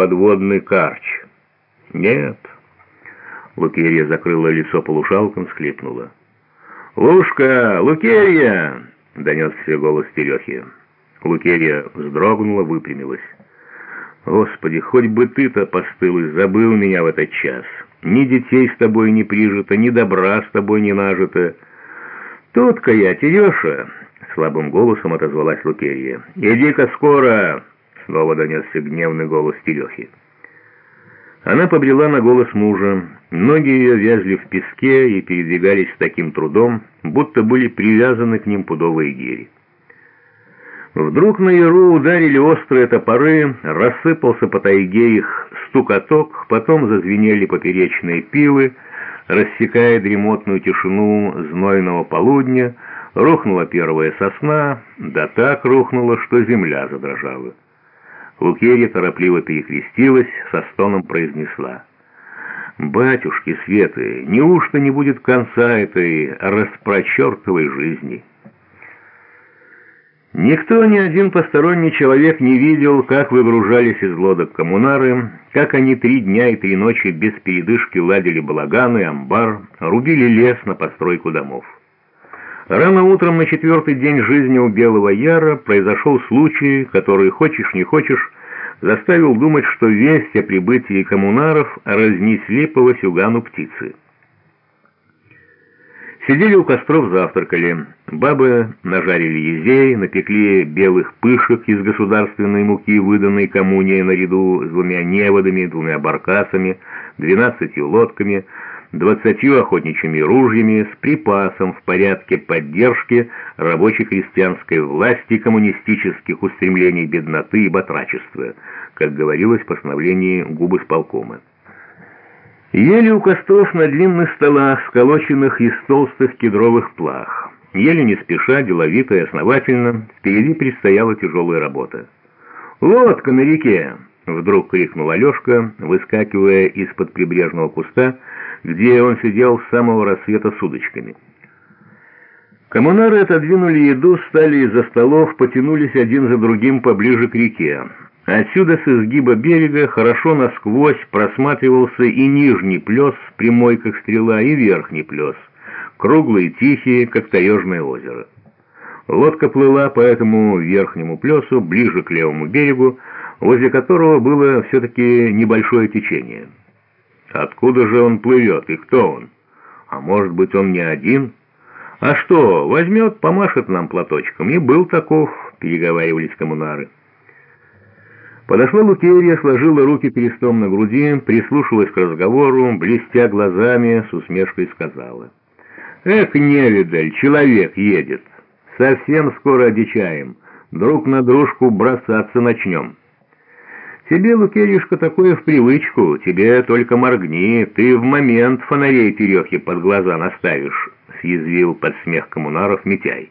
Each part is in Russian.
подводный карч. Нет. Лукерья закрыла лицо полушалком, схлипнула. «Лушка! Лукерья!» — донесся голос Терехи. Лукерья вздрогнула, выпрямилась. «Господи, хоть бы ты-то постыл и забыл меня в этот час. Ни детей с тобой не прижито, ни добра с тобой не нажито. Тут-ка я, Тереша!» — слабым голосом отозвалась Лукерья. «Иди-ка скоро!» — снова донесся гневный голос Терехи. Она побрела на голос мужа. Ноги ее вязли в песке и передвигались с таким трудом, будто были привязаны к ним пудовые гири. Вдруг на яру ударили острые топоры, рассыпался по тайге их стукоток, потом зазвенели поперечные пилы, рассекая дремотную тишину знойного полудня, рухнула первая сосна, да так рухнула, что земля задрожала. Лукерья торопливо перекрестилась, со стоном произнесла. «Батюшки Светы, неужто не будет конца этой распрочертовой жизни?» Никто, ни один посторонний человек не видел, как выгружались из лодок коммунары, как они три дня и три ночи без передышки ладили балаганы, амбар, рубили лес на постройку домов. Рано утром на четвертый день жизни у Белого Яра произошел случай, который, хочешь не хочешь, заставил думать, что весть о прибытии коммунаров разнесли по Васюгану птицы. Сидели у костров, завтракали. Бабы нажарили езей, напекли белых пышек из государственной муки, выданной коммуне наряду с двумя неводами, двумя баркасами, двенадцатью лодками, двадцатью охотничьими ружьями, с припасом в порядке поддержки рабочей крестьянской власти коммунистических устремлений бедноты и батрачества, как говорилось в постановлении губы сполкома. Ели у костров на длинных столах, сколоченных из толстых кедровых плах. Ели не спеша, деловито и основательно. Впереди предстояла тяжелая работа. «Лодка на реке!» — вдруг крикнул Алешка, выскакивая из-под прибрежного куста, где он сидел с самого рассвета с удочками. Коммунары отодвинули еду, стали из-за столов, потянулись один за другим поближе к реке. Отсюда с изгиба берега хорошо насквозь просматривался и нижний плес, прямой как стрела, и верхний плес, и тихий, как таежное озеро. Лодка плыла по этому верхнему плесу, ближе к левому берегу, возле которого было все-таки небольшое течение. Откуда же он плывет и кто он? А может быть, он не один? А что, возьмет, помашет нам платочком, и был таков, переговаривались коммунары. Подошла Лукерья, сложила руки перестом на груди, прислушалась к разговору, блестя глазами, с усмешкой сказала. «Эх, невидаль, человек едет. Совсем скоро одичаем. Друг на дружку бросаться начнем». «Тебе, Лукерьюшка, такое в привычку. Тебе только моргни. Ты в момент фонарей Терехи под глаза наставишь», — съязвил под смех коммунаров Митяй.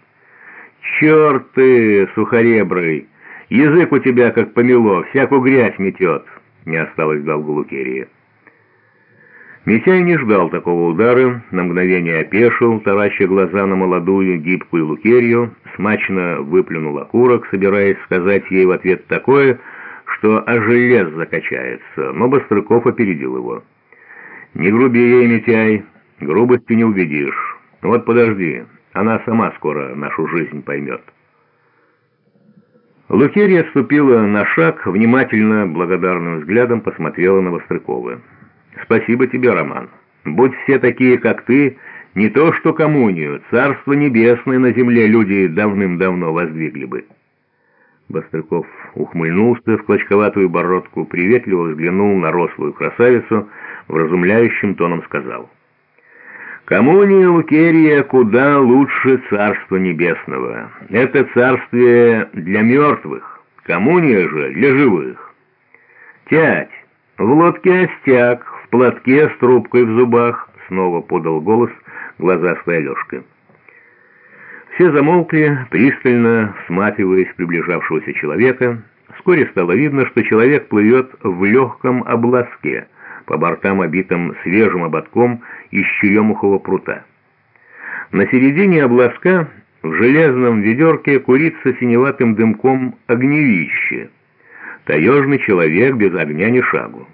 «Черт ты, сухоребрый!» Язык у тебя, как помело, всякую грязь метет», — не осталось долгу Лукерии. Митяй не ждал такого удара, на мгновение опешил, тараща глаза на молодую, гибкую Лукерию, смачно выплюнул окурок, собираясь сказать ей в ответ такое, что аж желез закачается, но Бострыков опередил его. «Не груби ей, Митяй, грубости не убедишь. Вот подожди, она сама скоро нашу жизнь поймет». Лукерья ступила на шаг, внимательно, благодарным взглядом посмотрела на Вострыкова. «Спасибо тебе, Роман. Будь все такие, как ты, не то что коммунию, царство небесное на земле люди давным-давно воздвигли бы». Вострыков ухмыльнулся в клочковатую бородку, приветливо взглянул на рослую красавицу, вразумляющим тоном сказал — Коммуния Лукерия куда лучше Царства Небесного. Это царствие для мертвых, коммуния же для живых. Тять, в лодке остяк, в платке с трубкой в зубах, снова подал голос глазастая Алешка. Все замолкли, пристально всматриваясь в приближавшегося человека. Вскоре стало видно, что человек плывет в легком обласке — по бортам обитым свежим ободком из черемухового прута. На середине обласка в железном ведерке курится синеватым дымком огневище. Таежный человек без огня ни шагу.